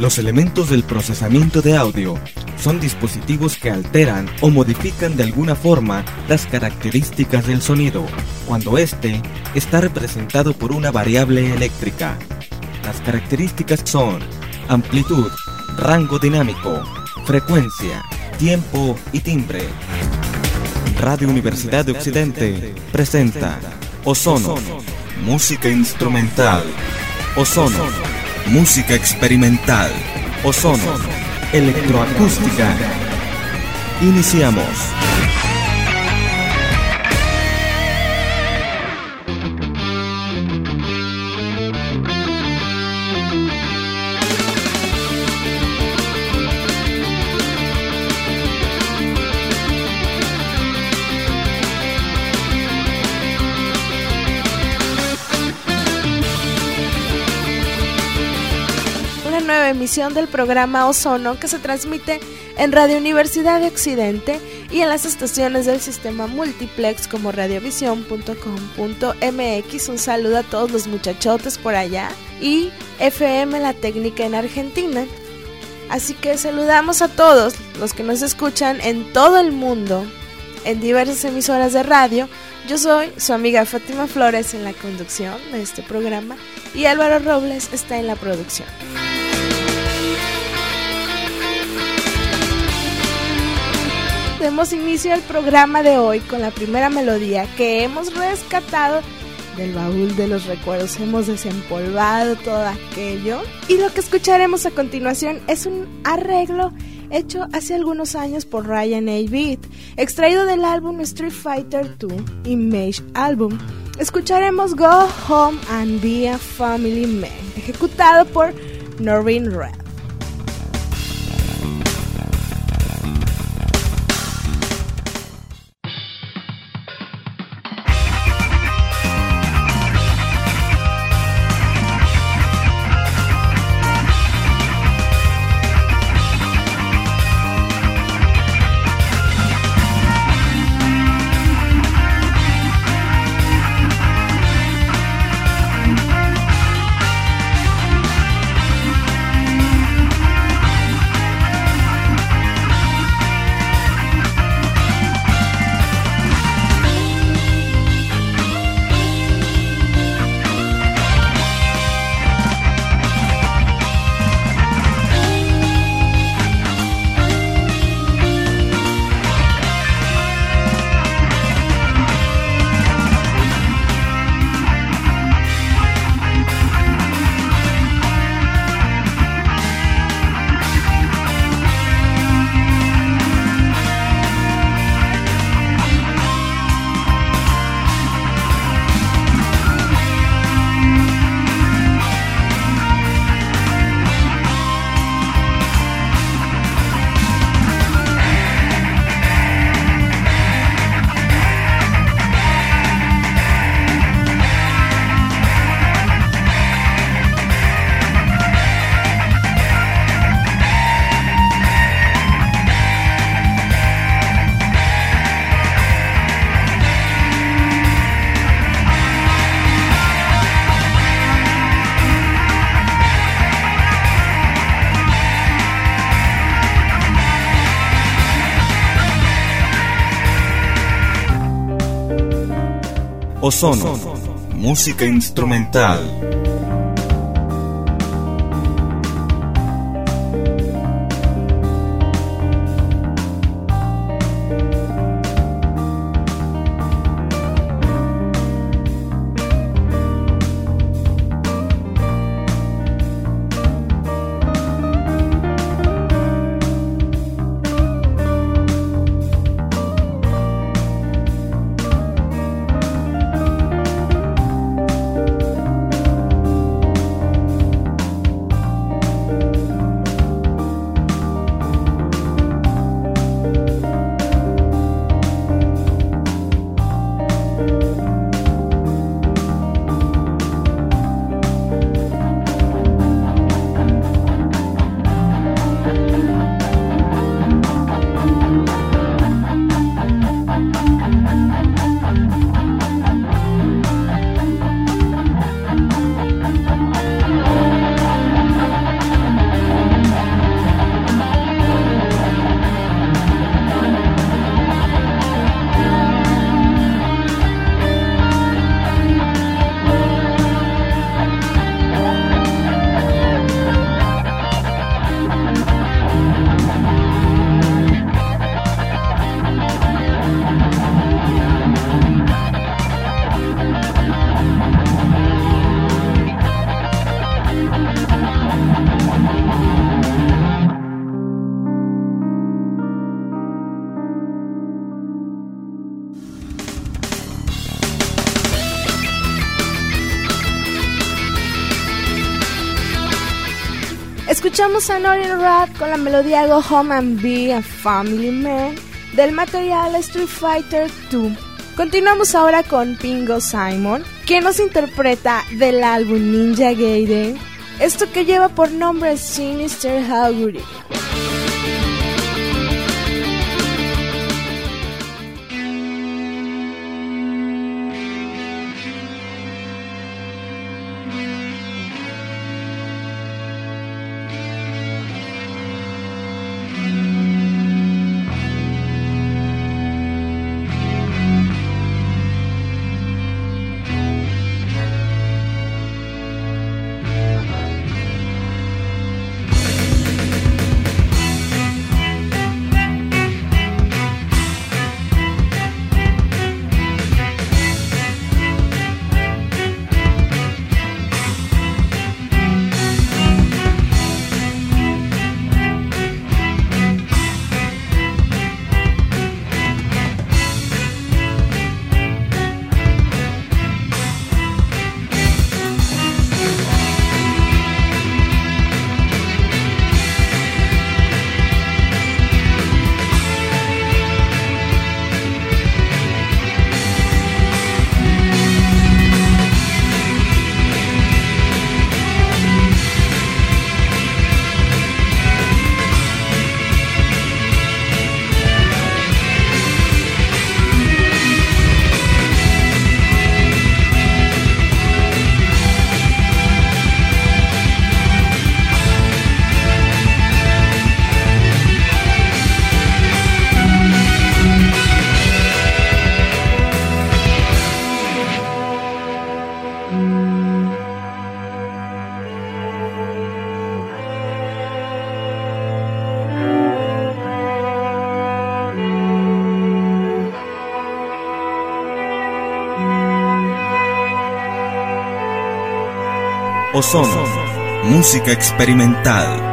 Los elementos del procesamiento de audio son dispositivos que alteran o modifican de alguna forma las características del sonido, cuando éste está representado por una variable eléctrica. Las características son amplitud, rango dinámico, frecuencia, tiempo y timbre. Radio Universidad de Occidente presenta Ozono, música instrumental. Ozono, música experimental. Ozono, electroacústica. Iniciamos. Emisión del programa Ozono que se transmite en Radio Universidad de Occidente y en las estaciones del sistema multiplex como radiovisión.com.mx. Un saludo a todos los muchachotes por allá y FM La Técnica en Argentina. Así que saludamos a todos los que nos escuchan en todo el mundo, en diversas emisoras de radio. Yo soy su amiga Fátima Flores en la conducción de este programa y Álvaro Robles está en la producción. Demos inicio al programa de hoy con la primera melodía que hemos rescatado del baúl de los recuerdos. Hemos desempolvado todo aquello. Y lo que escucharemos a continuación es un arreglo hecho hace algunos años por Ryan A. Beat, extraído del álbum Street Fighter 2 Image Album. Escucharemos Go Home and Be a Family Man, ejecutado por Noreen Red. Ozono, música instrumental. Escuchamos a Northern Rat con la melodía Go Home and Be a Family Man del material Street Fighter 2. Continuamos ahora con Pingo Simon, que nos interpreta del álbum Ninja Gaiden, esto que lleva por nombre Sinister Haguri. Ozono, música experimental.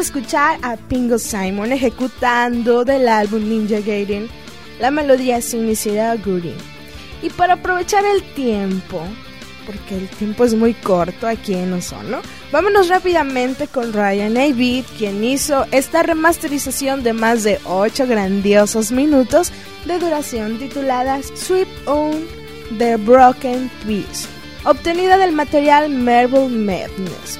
Escuchar a Pingo Simon ejecutando del álbum Ninja Gaiden la melodía Sinisera Guri. Y para aprovechar el tiempo, porque el tiempo es muy corto aquí en Ozono, Vámonos rápidamente con Ryan A. quien hizo esta remasterización de más de 8 grandiosos minutos de duración titulada Sweep On the Broken Piece, obtenida del material Marble Madness.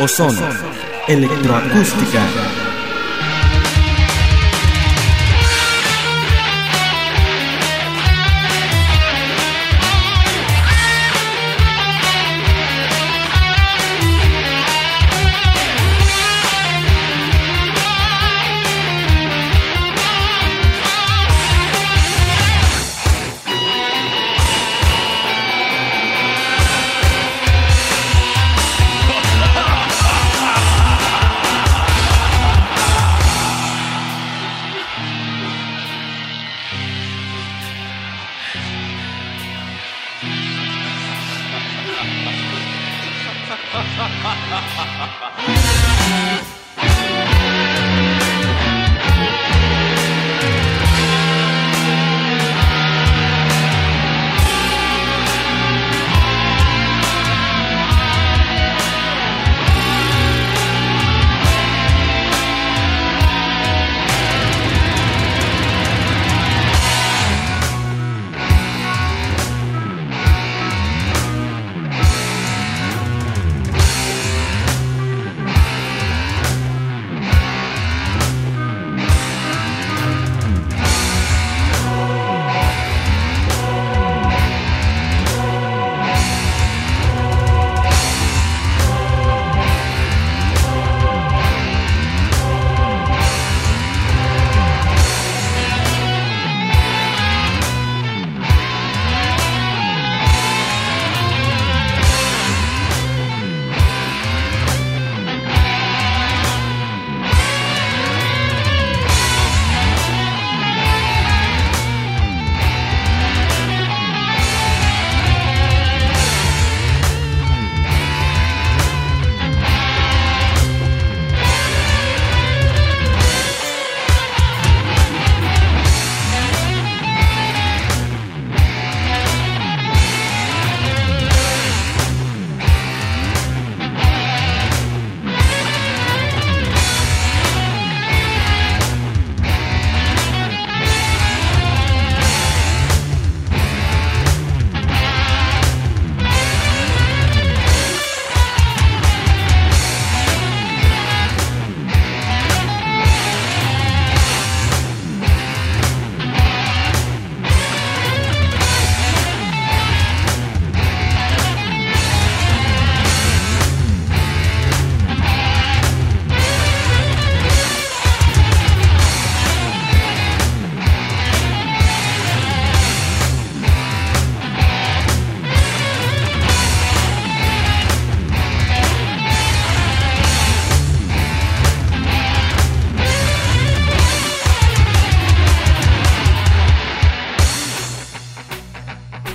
Ozono, electroacústica.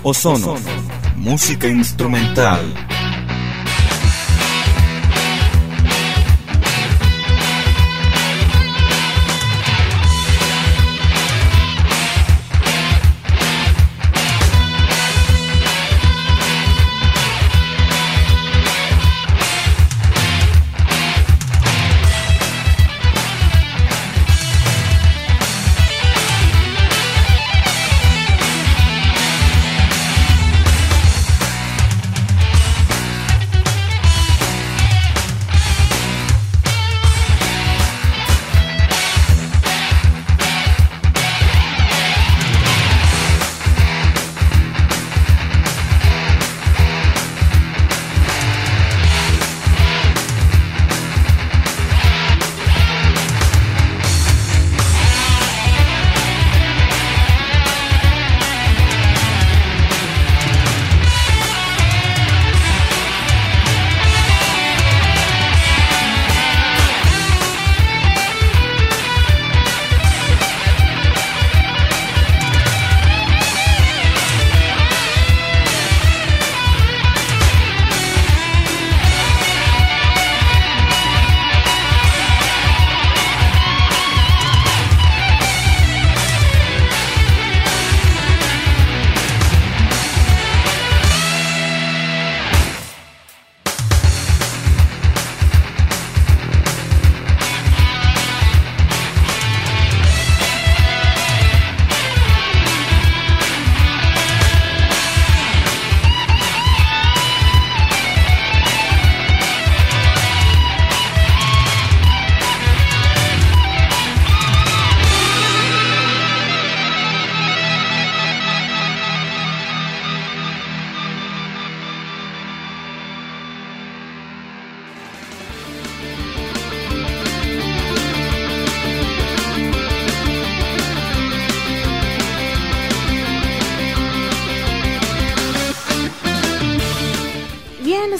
Ozono, música instrumental.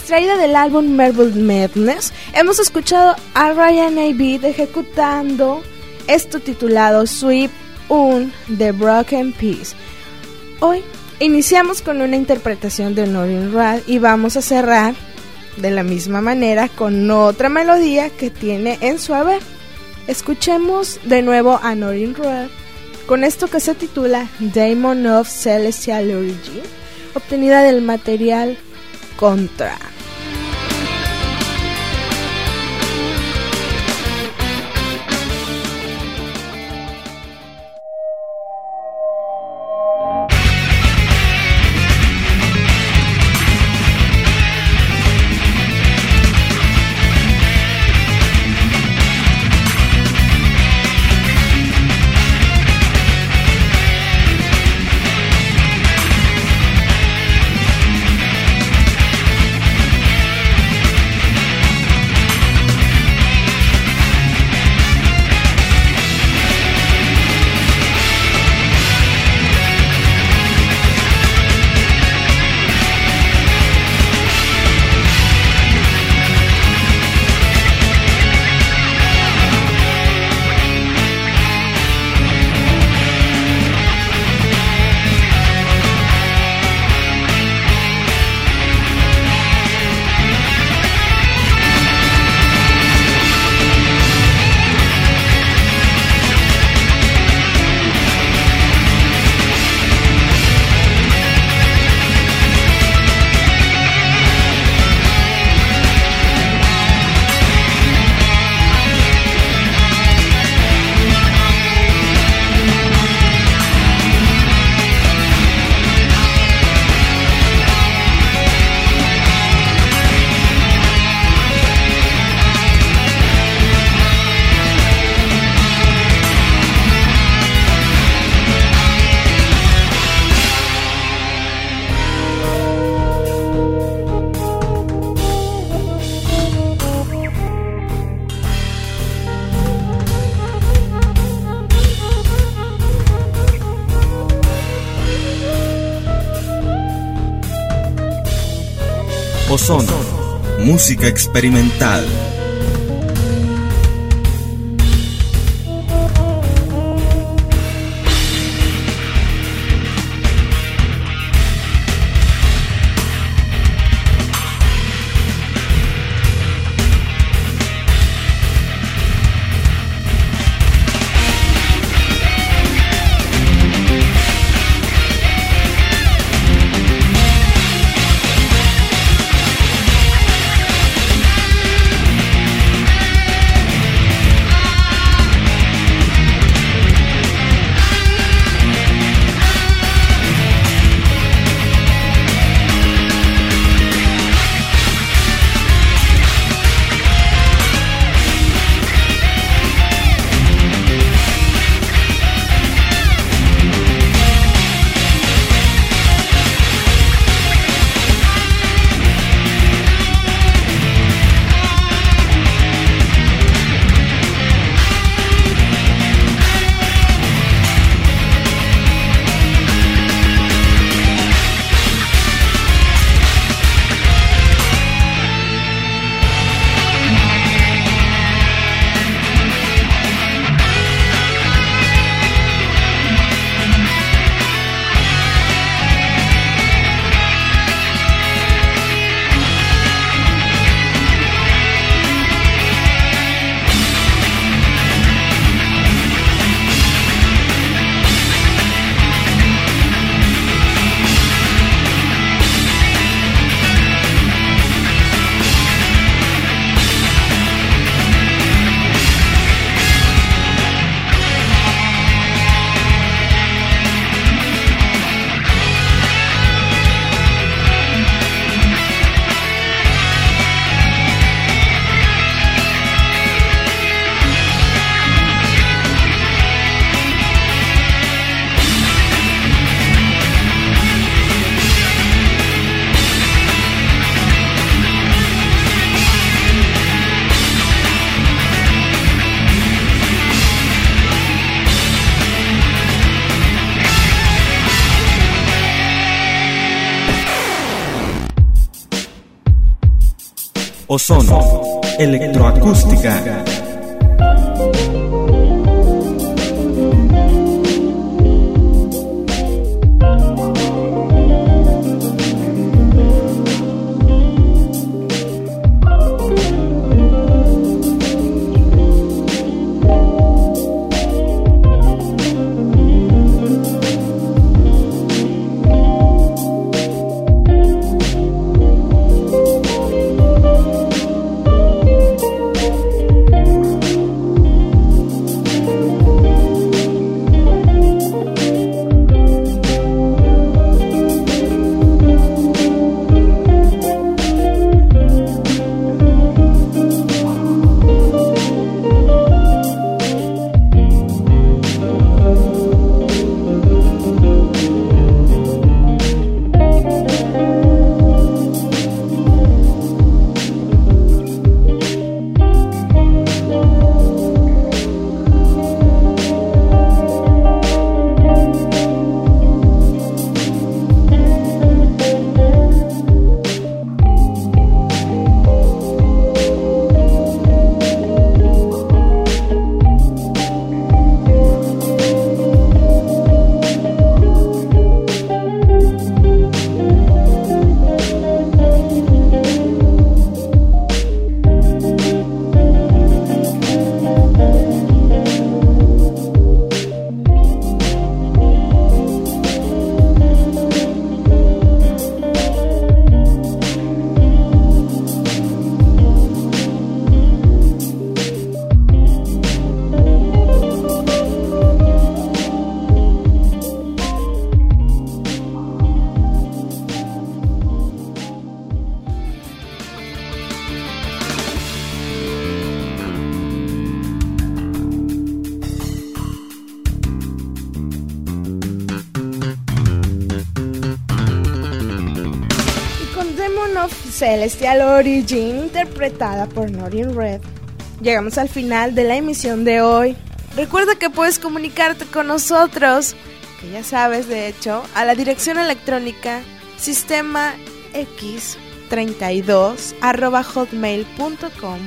Extraída del álbum Marble Madness, hemos escuchado a Ryan A.B. ejecutando esto titulado Sweep Un The Broken Piece. Hoy iniciamos con una interpretación de Norin Rad y vamos a cerrar de la misma manera con otra melodía que tiene en su haber. Escuchemos de nuevo a Norin Rad con esto que se titula Daemon of Celestial Origin, obtenida del material Contra. Ozono, música experimental. Ozono, electroacústica. Celestial Origin, interpretada por Norien Red. Llegamos al final de la emisión de hoy. Recuerda que puedes comunicarte con nosotros, que ya sabes de hecho, a la dirección electrónica sistema x32 hotmail.com.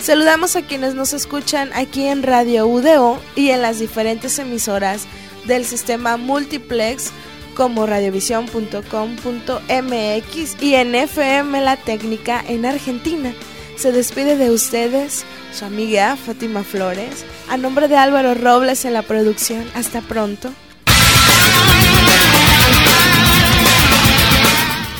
Saludamos a quienes nos escuchan aquí en Radio UDO y en las diferentes emisoras del sistema multiplex como radiovisión.com.mx y en FM La Técnica en Argentina. Se despide de ustedes su amiga Fátima Flores, a nombre de Álvaro Robles en la producción. Hasta pronto.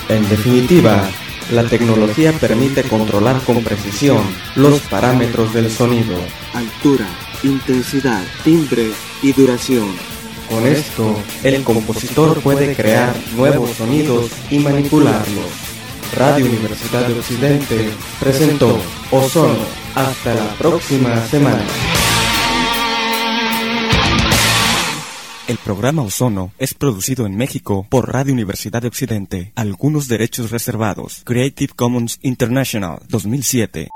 En definitiva, la tecnología permite controlar con precisión los parámetros del sonido. Altura, intensidad, timbre y duración con esto, el compositor puede crear nuevos sonidos y manipularlos. Radio Universidad de Occidente presentó Ozono. Hasta la próxima semana. El programa Ozono es producido en México por Radio Universidad de Occidente. Algunos derechos reservados. Creative Commons International 2007.